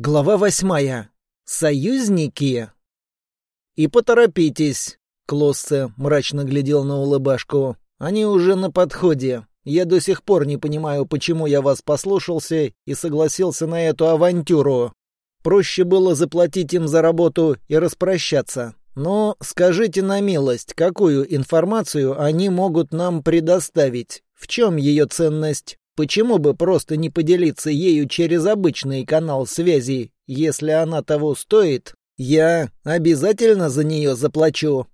Глава восьмая. Союзники. И поторопитесь. Клоссе мрачно глядел на улыбашку. Они уже на подходе. Я до сих пор не понимаю, почему я вас послушался и согласился на эту авантюру. Проще было заплатить им за работу и распрощаться. Но скажите на милость, какую информацию они могут нам предоставить? В чем ее ценность? Почему бы просто не поделиться ею через обычный канал связи? Если она того стоит, я обязательно за нее заплачу».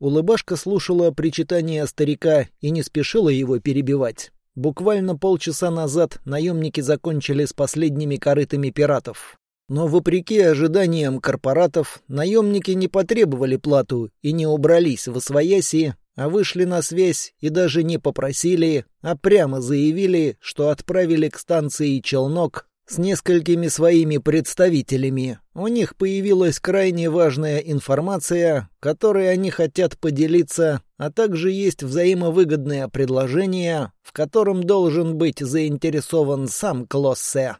Улыбашка слушала причитания старика и не спешила его перебивать. Буквально полчаса назад наемники закончили с последними корытами пиратов. Но, вопреки ожиданиям корпоратов, наемники не потребовали плату и не убрались в освояси, а вышли на связь и даже не попросили, а прямо заявили, что отправили к станции челнок с несколькими своими представителями. У них появилась крайне важная информация, которой они хотят поделиться, а также есть взаимовыгодное предложение, в котором должен быть заинтересован сам Клоссе.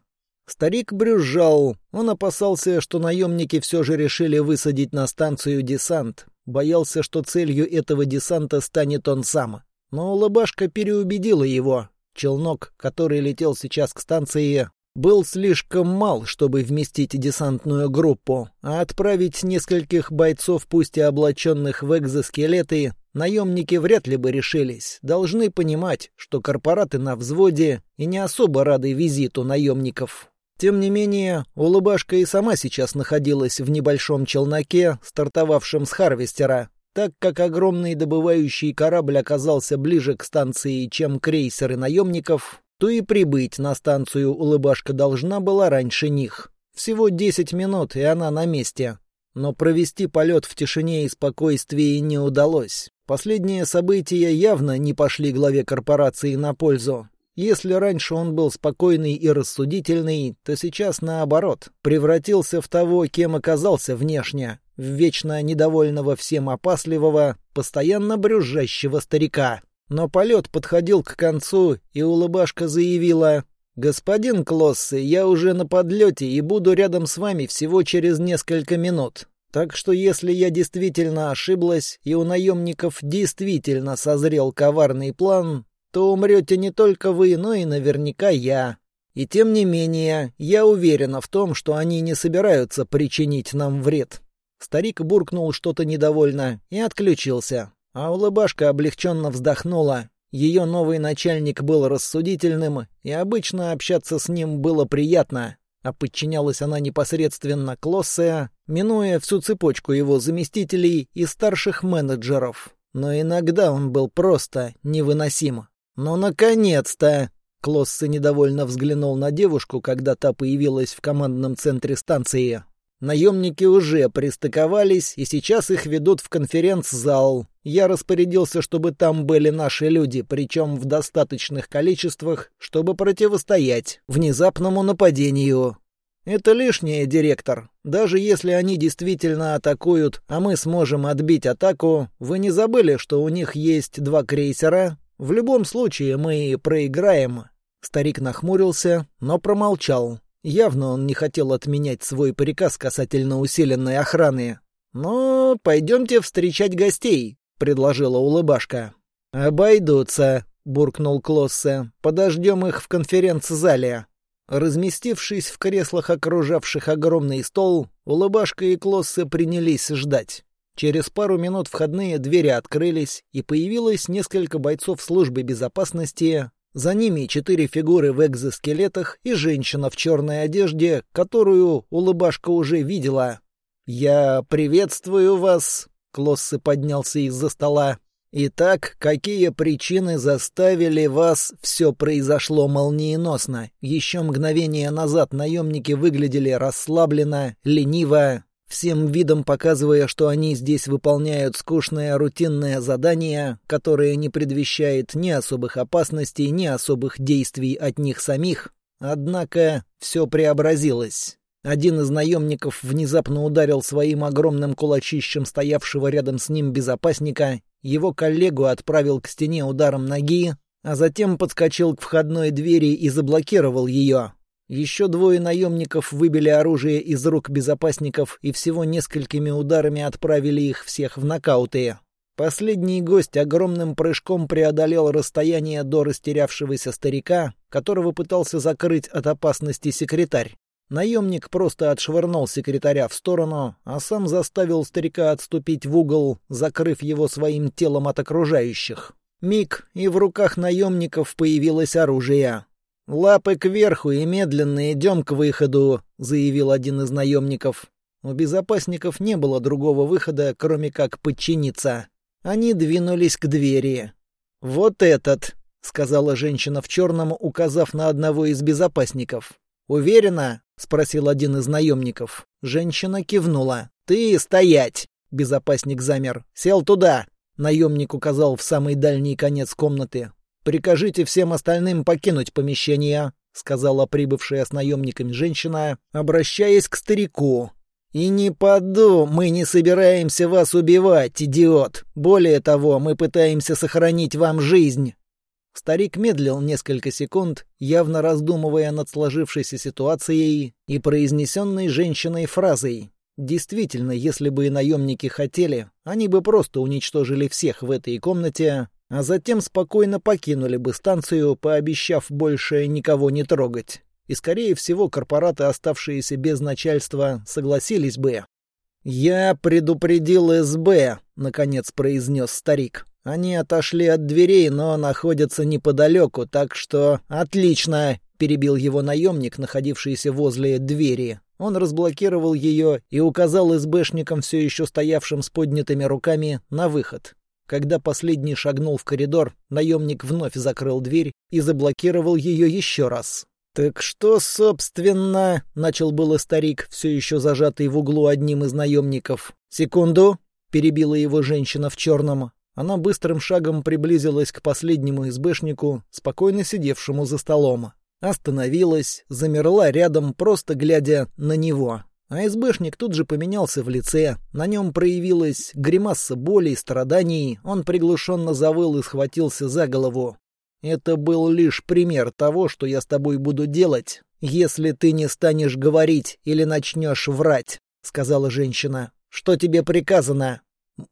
Старик брюзжал. Он опасался, что наемники все же решили высадить на станцию десант, Боялся, что целью этого десанта станет он сам. Но улыбашка переубедила его. Челнок, который летел сейчас к станции, был слишком мал, чтобы вместить десантную группу, а отправить нескольких бойцов, пусть и облаченных в экзоскелеты, наемники вряд ли бы решились. Должны понимать, что корпораты на взводе и не особо рады визиту наемников. Тем не менее, улыбашка и сама сейчас находилась в небольшом челноке, стартовавшем с Харвестера. Так как огромный добывающий корабль оказался ближе к станции, чем крейсеры наемников, то и прибыть на станцию улыбашка должна была раньше них. Всего 10 минут, и она на месте. Но провести полет в тишине и спокойствии не удалось. Последние события явно не пошли главе корпорации на пользу. Если раньше он был спокойный и рассудительный, то сейчас, наоборот, превратился в того, кем оказался внешне, в вечно недовольного всем опасливого, постоянно брюзжащего старика. Но полет подходил к концу, и улыбашка заявила «Господин Клоссы, я уже на подлете и буду рядом с вами всего через несколько минут. Так что если я действительно ошиблась, и у наемников действительно созрел коварный план, то умрете не только вы, но и наверняка я. И тем не менее, я уверена в том, что они не собираются причинить нам вред». Старик буркнул что-то недовольно и отключился. А улыбашка облегченно вздохнула. Ее новый начальник был рассудительным, и обычно общаться с ним было приятно. А подчинялась она непосредственно Клоссе, минуя всю цепочку его заместителей и старших менеджеров. Но иногда он был просто невыносим. «Ну, наконец-то!» Клоссе недовольно взглянул на девушку, когда та появилась в командном центре станции. Наемники уже пристыковались, и сейчас их ведут в конференц-зал. Я распорядился, чтобы там были наши люди, причем в достаточных количествах, чтобы противостоять внезапному нападению. Это лишнее, директор. Даже если они действительно атакуют, а мы сможем отбить атаку, вы не забыли, что у них есть два крейсера, в любом случае мы проиграем. Старик нахмурился, но промолчал. Явно он не хотел отменять свой приказ касательно усиленной охраны. «Ну, пойдемте встречать гостей», — предложила улыбашка. «Обойдутся», — буркнул Клоссе. «Подождем их в конференц-зале». Разместившись в креслах, окружавших огромный стол, улыбашка и Клоссе принялись ждать. Через пару минут входные двери открылись, и появилось несколько бойцов службы безопасности. За ними четыре фигуры в экзоскелетах и женщина в черной одежде, которую улыбашка уже видела. «Я приветствую вас», — Клоссы поднялся из-за стола. «Итак, какие причины заставили вас... Все произошло молниеносно. Еще мгновение назад наемники выглядели расслабленно, лениво, всем видом показывая, что они здесь выполняют скучное рутинное задание, которое не предвещает ни особых опасностей, ни особых действий от них самих. Однако все преобразилось. Один из наемников внезапно ударил своим огромным кулачищем стоявшего рядом с ним безопасника, его коллегу отправил к стене ударом ноги, а затем подскочил к входной двери и заблокировал ее. Еще двое наемников выбили оружие из рук безопасников и всего несколькими ударами отправили их всех в нокауты. Последний гость огромным прыжком преодолел расстояние до растерявшегося старика, которого пытался закрыть от опасности секретарь. Наемник просто отшвырнул секретаря в сторону, а сам заставил старика отступить в угол, закрыв его своим телом от окружающих. Миг, и в руках наемников появилось оружие. «Лапы кверху и медленно идем к выходу», — заявил один из наемников. У безопасников не было другого выхода, кроме как подчиниться. Они двинулись к двери. «Вот этот», — сказала женщина в черном, указав на одного из безопасников. «Уверена?» — спросил один из наемников. Женщина кивнула. «Ты стоять!» Безопасник замер. «Сел туда!» Наемник указал в самый дальний конец комнаты. «Прикажите всем остальным покинуть помещение», — сказала прибывшая с наемниками женщина, обращаясь к старику. «И не поду, мы не собираемся вас убивать, идиот. Более того, мы пытаемся сохранить вам жизнь». Старик медлил несколько секунд, явно раздумывая над сложившейся ситуацией и произнесенной женщиной фразой. Действительно, если бы и наемники хотели, они бы просто уничтожили всех в этой комнате, а затем спокойно покинули бы станцию, пообещав больше никого не трогать. И, скорее всего, корпораты, оставшиеся без начальства, согласились бы. «Я предупредил СБ», — наконец произнес старик. «Они отошли от дверей, но находятся неподалеку, так что...» «Отлично!» — перебил его наемник, находившийся возле двери. Он разблокировал ее и указал СБшникам, все еще стоявшим с поднятыми руками, на выход. Когда последний шагнул в коридор, наемник вновь закрыл дверь и заблокировал ее еще раз. «Так что, собственно...» — начал было старик, все еще зажатый в углу одним из наемников. «Секунду!» — перебила его женщина в черном. Она быстрым шагом приблизилась к последнему избэшнику, спокойно сидевшему за столом. Остановилась, замерла рядом, просто глядя на него. А СБшник тут же поменялся в лице. На нем проявилась гримаса боли и страданий. Он приглушенно завыл и схватился за голову. «Это был лишь пример того, что я с тобой буду делать, если ты не станешь говорить или начнешь врать», — сказала женщина. «Что тебе приказано?»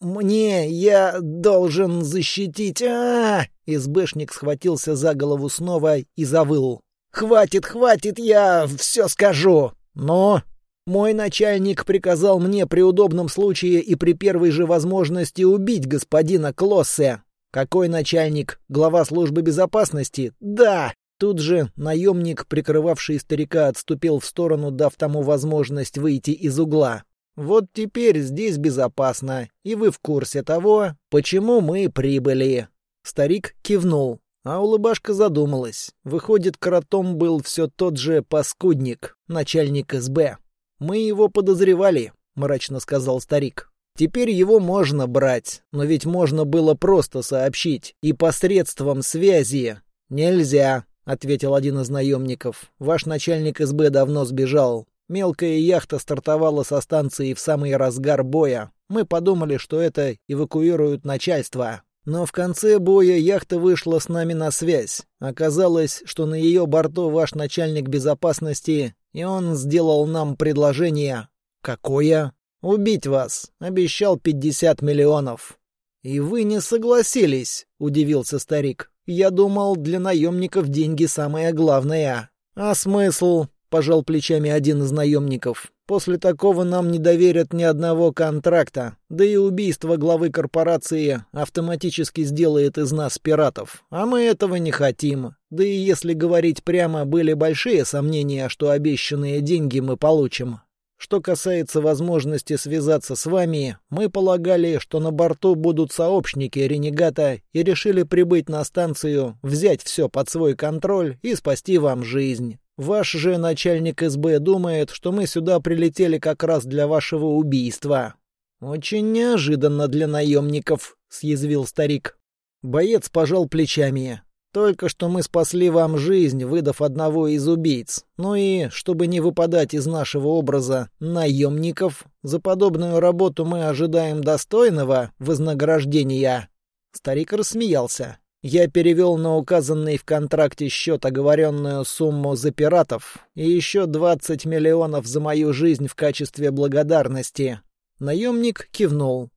«Мне я должен защитить...» а, -а, -а Избэшник схватился за голову снова и завыл. «Хватит, хватит, я все скажу!» «Но...» Мой начальник приказал мне при удобном случае и при первой же возможности убить господина Клоссе. Какой начальник? Глава службы безопасности? Да! Тут же наемник, прикрывавший старика, отступил в сторону, дав тому возможность выйти из угла. Вот теперь здесь безопасно, и вы в курсе того, почему мы прибыли. Старик кивнул, а улыбашка задумалась. Выходит, кротом был все тот же паскудник, начальник СБ. «Мы его подозревали», — мрачно сказал старик. «Теперь его можно брать, но ведь можно было просто сообщить. И посредством связи. Нельзя», — ответил один из наемников. «Ваш начальник СБ давно сбежал. Мелкая яхта стартовала со станции в самый разгар боя. Мы подумали, что это эвакуируют начальство. Но в конце боя яхта вышла с нами на связь. Оказалось, что на ее борту ваш начальник безопасности и он сделал нам предложение. Какое? Убить вас. Обещал пятьдесят миллионов. И вы не согласились, удивился старик. Я думал, для наемников деньги самое главное. А смысл? Пожал плечами один из наемников. После такого нам не доверят ни одного контракта. Да и убийство главы корпорации автоматически сделает из нас пиратов. А мы этого не хотим. Да и если говорить прямо, были большие сомнения, что обещанные деньги мы получим. Что касается возможности связаться с вами, мы полагали, что на борту будут сообщники ренегата и решили прибыть на станцию, взять все под свой контроль и спасти вам жизнь. Ваш же начальник СБ думает, что мы сюда прилетели как раз для вашего убийства. Очень неожиданно для наемников, съязвил старик. Боец пожал плечами. Только что мы спасли вам жизнь, выдав одного из убийц. Ну и, чтобы не выпадать из нашего образа наемников, за подобную работу мы ожидаем достойного вознаграждения. Старик рассмеялся. Я перевел на указанный в контракте счет оговоренную сумму за пиратов и еще 20 миллионов за мою жизнь в качестве благодарности. Наемник кивнул.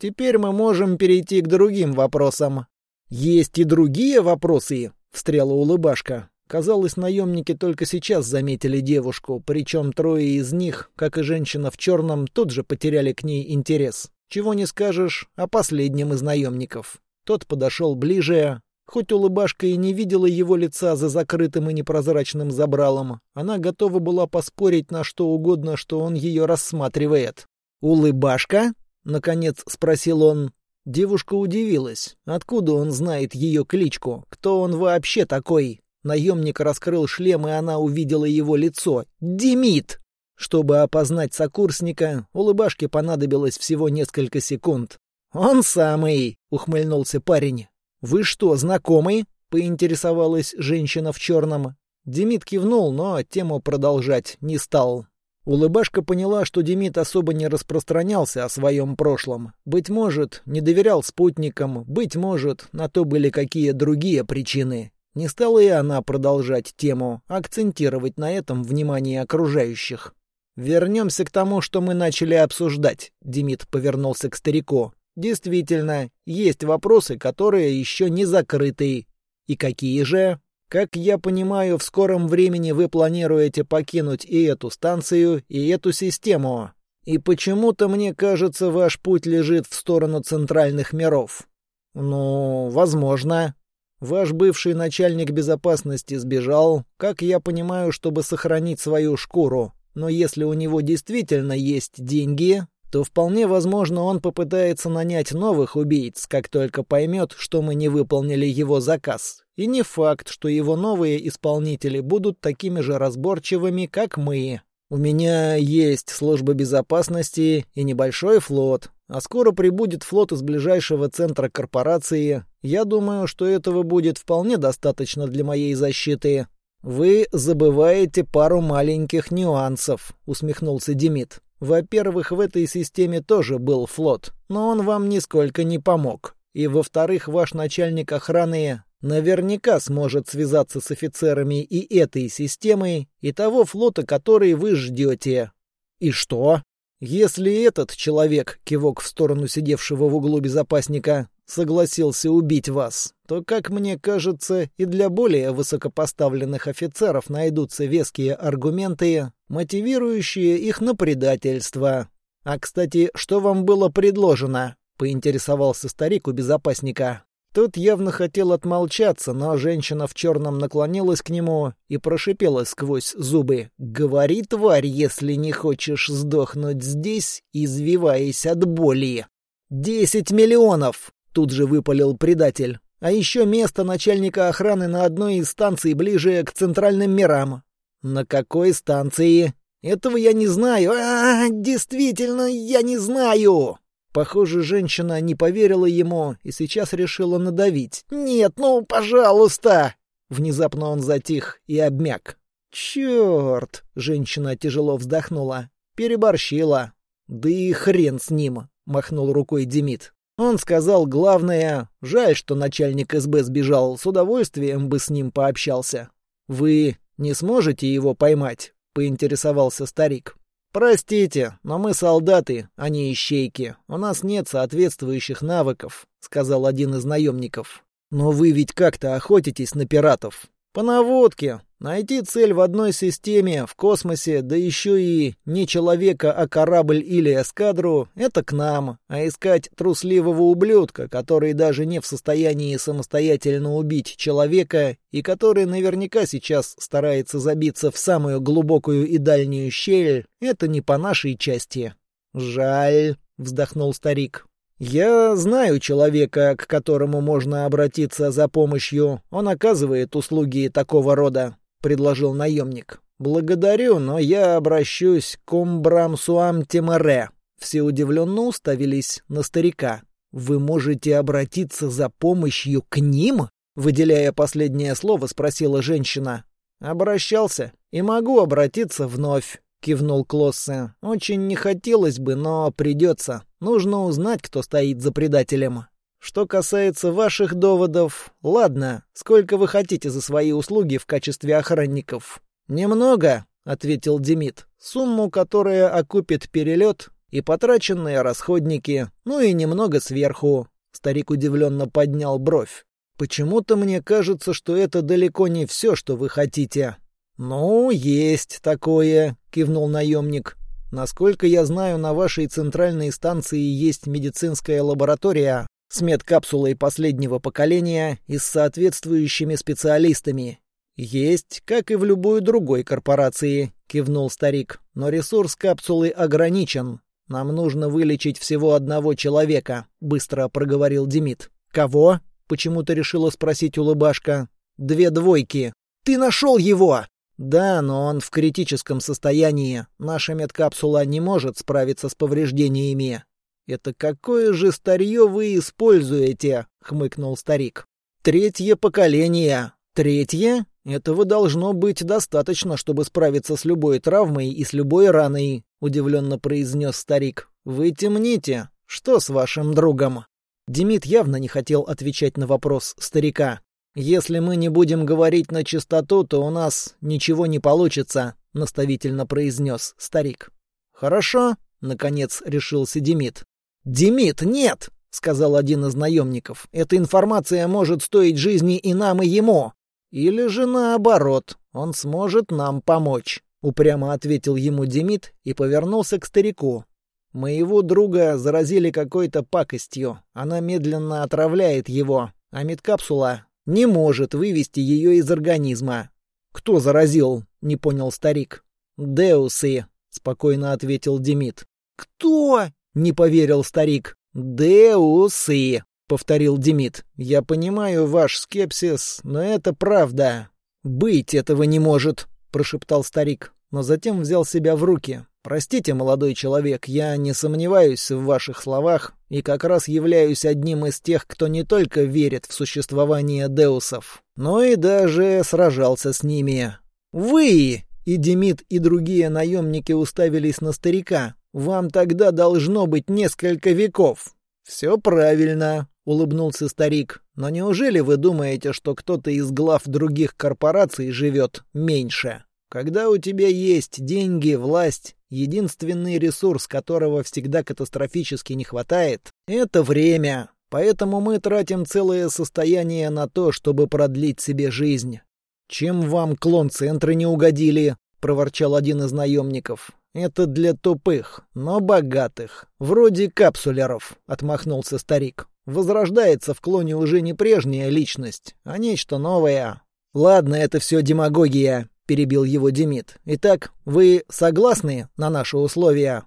Теперь мы можем перейти к другим вопросам. Есть и другие вопросы, встряла улыбашка. Казалось, наемники только сейчас заметили девушку, причем трое из них, как и женщина в черном, тут же потеряли к ней интерес. Чего не скажешь о последнем из наемников. Тот подошел ближе. Хоть улыбашка и не видела его лица за закрытым и непрозрачным забралом, она готова была поспорить на что угодно, что он ее рассматривает. «Улыбашка?» — наконец спросил он. Девушка удивилась. Откуда он знает ее кличку? Кто он вообще такой? Наемник раскрыл шлем, и она увидела его лицо. «Демид!» Чтобы опознать сокурсника, улыбашке понадобилось всего несколько секунд. «Он самый!» — ухмыльнулся парень. «Вы что, знакомы?» — поинтересовалась женщина в черном. Демид кивнул, но тему продолжать не стал. Улыбашка поняла, что Демид особо не распространялся о своем прошлом. Быть может, не доверял спутникам, быть может, на то были какие другие причины. Не стала и она продолжать тему, акцентировать на этом внимание окружающих. «Вернемся к тому, что мы начали обсуждать», — Демид повернулся к старику. Действительно, есть вопросы, которые еще не закрыты. И какие же? Как я понимаю, в скором времени вы планируете покинуть и эту станцию, и эту систему. И почему-то мне кажется, ваш путь лежит в сторону центральных миров. Ну, возможно. Ваш бывший начальник безопасности сбежал, как я понимаю, чтобы сохранить свою шкуру. Но если у него действительно есть деньги, то вполне возможно он попытается нанять новых убийц, как только поймет, что мы не выполнили его заказ. И не факт, что его новые исполнители будут такими же разборчивыми, как мы. У меня есть служба безопасности и небольшой флот, а скоро прибудет флот из ближайшего центра корпорации. Я думаю, что этого будет вполне достаточно для моей защиты. Вы забываете пару маленьких нюансов, усмехнулся Демид. Во-первых, в этой системе тоже был флот, но он вам нисколько не помог. И во-вторых, ваш начальник охраны наверняка сможет связаться с офицерами и этой системы, и того флота, который вы ждете. И что? Если этот человек, кивок в сторону сидевшего в углу безопасника, согласился убить вас, то, как мне кажется, и для более высокопоставленных офицеров найдутся веские аргументы, мотивирующие их на предательство. А, кстати, что вам было предложено? поинтересовался старик у безопасника. Тот явно хотел отмолчаться, но женщина в черном наклонилась к нему и прошипела сквозь зубы. «Говори, тварь, если не хочешь сдохнуть здесь, извиваясь от боли!» «Десять миллионов!» — тут же выпалил предатель. «А еще место начальника охраны на одной из станций ближе к центральным мирам». «На какой станции?» «Этого я не знаю. А, действительно, я не знаю!» Похоже, женщина не поверила ему и сейчас решила надавить. «Нет, ну, пожалуйста!» Внезапно он затих и обмяк. «Черт!» — женщина тяжело вздохнула. «Переборщила». «Да и хрен с ним!» — махнул рукой Демид. Он сказал главное. Жаль, что начальник СБ сбежал. С удовольствием бы с ним пообщался. «Вы не сможете его поймать?» — поинтересовался старик. «Простите, но мы солдаты, а не ищейки. У нас нет соответствующих навыков», — сказал один из наемников. «Но вы ведь как-то охотитесь на пиратов». «По наводке. Найти цель в одной системе, в космосе, да еще и не человека, а корабль или эскадру — это к нам. А искать трусливого ублюдка, который даже не в состоянии самостоятельно убить человека и который наверняка сейчас старается забиться в самую глубокую и дальнюю щель, это не по нашей части. «Жаль», — вздохнул старик. «Я знаю человека, к которому можно обратиться за помощью. Он оказывает услуги такого рода. — предложил наемник. «Благодарю, но я обращусь к Умбрамсуам Темаре». Все удивленно уставились на старика. «Вы можете обратиться за помощью к ним?» Выделяя последнее слово, спросила женщина. «Обращался и могу обратиться вновь», — кивнул Клоссе. «Очень не хотелось бы, но придется. Нужно узнать, кто стоит за предателем». Что касается ваших доводов, ладно, сколько вы хотите за свои услуги в качестве охранников? Немного, ответил Демид. Сумму, которая окупит перелет и потраченные расходники, ну и немного сверху. Старик удивленно поднял бровь. Почему-то мне кажется, что это далеко не все, что вы хотите. Ну, есть такое, кивнул наемник. Насколько я знаю, на вашей центральной станции есть медицинская лаборатория с медкапсулой последнего поколения и с соответствующими специалистами. Есть, как и в любой другой корпорации, кивнул старик. Но ресурс капсулы ограничен. Нам нужно вылечить всего одного человека, быстро проговорил Демид. Кого? почему-то решила спросить улыбашка. Две двойки. Ты нашел его! Да, но он в критическом состоянии. Наша медкапсула не может справиться с повреждениями. Это какое же старье вы используете? хмыкнул старик. Третье поколение. Третье? Этого должно быть достаточно, чтобы справиться с любой травмой и с любой раной, удивленно произнес старик. Вы темните. Что с вашим другом? Демид явно не хотел отвечать на вопрос старика. «Если мы не будем говорить на чистоту, то у нас ничего не получится», — наставительно произнес старик. «Хорошо», — наконец решился Демид. «Демид, нет!» — сказал один из наемников. «Эта информация может стоить жизни и нам, и ему. Или же наоборот, он сможет нам помочь», — упрямо ответил ему Демид и повернулся к старику. «Моего друга заразили какой-то пакостью. Она медленно отравляет его, а медкапсула не может вывести ее из организма. «Кто заразил?» — не понял старик. «Деусы», — спокойно ответил Демид. «Кто?» — не поверил старик. «Деусы», — повторил Демид. «Я понимаю ваш скепсис, но это правда». «Быть этого не может», — прошептал старик, но затем взял себя в руки. Простите, молодой человек, я не сомневаюсь в ваших словах и как раз являюсь одним из тех, кто не только верит в существование деусов, но и даже сражался с ними. Вы! И Демид, и другие наемники уставились на старика. Вам тогда должно быть несколько веков. Все правильно, улыбнулся старик. Но неужели вы думаете, что кто-то из глав других корпораций живет меньше? Когда у тебя есть деньги, власть, единственный ресурс которого всегда катастрофически не хватает, это время. Поэтому мы тратим целое состояние на то, чтобы продлить себе жизнь. «Чем вам клон-центры не угодили?» — проворчал один из наемников. «Это для тупых, но богатых. Вроде капсулеров», — отмахнулся старик. «Возрождается в клоне уже не прежняя личность, а нечто новое». «Ладно, это все демагогия перебил его Демид. Итак, вы согласны на наши условия?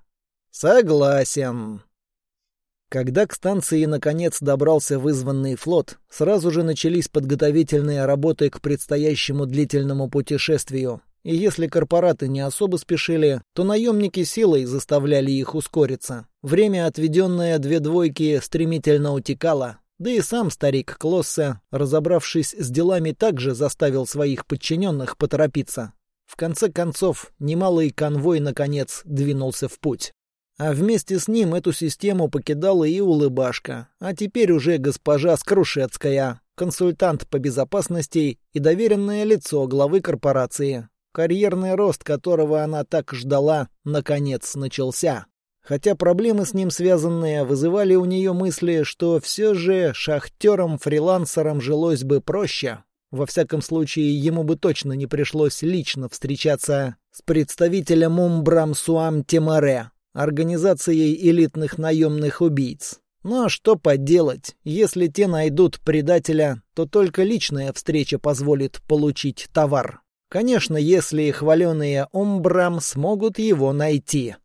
Согласен. Когда к станции наконец добрался вызванный флот, сразу же начались подготовительные работы к предстоящему длительному путешествию. И если корпораты не особо спешили, то наемники силой заставляли их ускориться. Время, отведенное две двойки, стремительно утекало, да и сам старик Клоссе, разобравшись с делами, также заставил своих подчиненных поторопиться. В конце концов, немалый конвой, наконец, двинулся в путь. А вместе с ним эту систему покидала и улыбашка, а теперь уже госпожа Скрушецкая, консультант по безопасности и доверенное лицо главы корпорации, карьерный рост которого она так ждала, наконец начался. Хотя проблемы с ним связанные вызывали у нее мысли, что все же шахтерам-фрилансерам жилось бы проще. Во всяком случае, ему бы точно не пришлось лично встречаться с представителем Умбрам Суам Темаре, организацией элитных наемных убийц. Но что поделать, если те найдут предателя, то только личная встреча позволит получить товар. Конечно, если хваленые Умбрам смогут его найти.